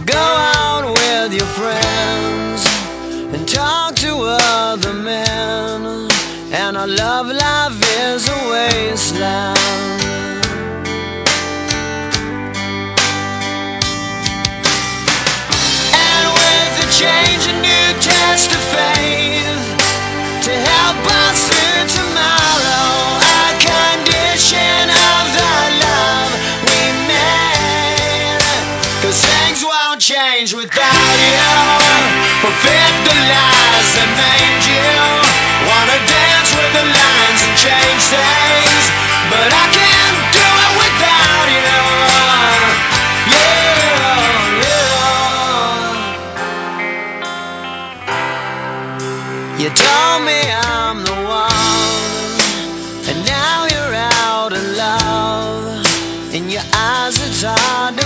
go out with your friends and talk to other men, and our love life is a wasteland. And with the change, a new test change without you. Fulfill the lies that made you. Wanna dance with the lines and change things. But I can't do it without you. Yeah, yeah. You told me I'm the one, and now you're out of love. In your eyes, it's hard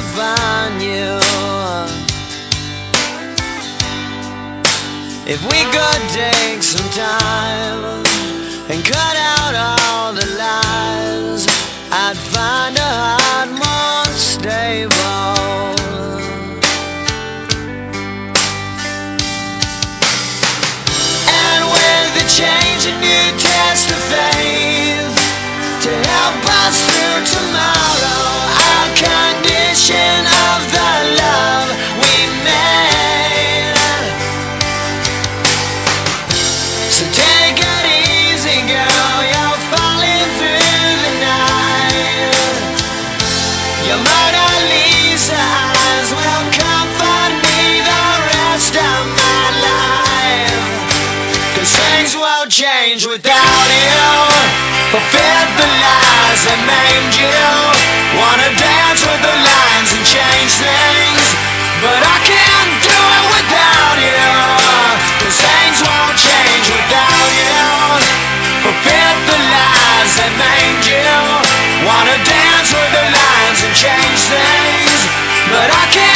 If we could take some time and cut out all the lies, I'd find a heart more stable. And with the change, a new test of faith to help us through tomorrow. Won't change without you. Fulfill the lies that maimed you. Wanna dance with the lines and change things. But I can't do it without you. Cause things won't change without you. Fulfill the lies that maimed you. Wanna dance with the lines and change things. But I can't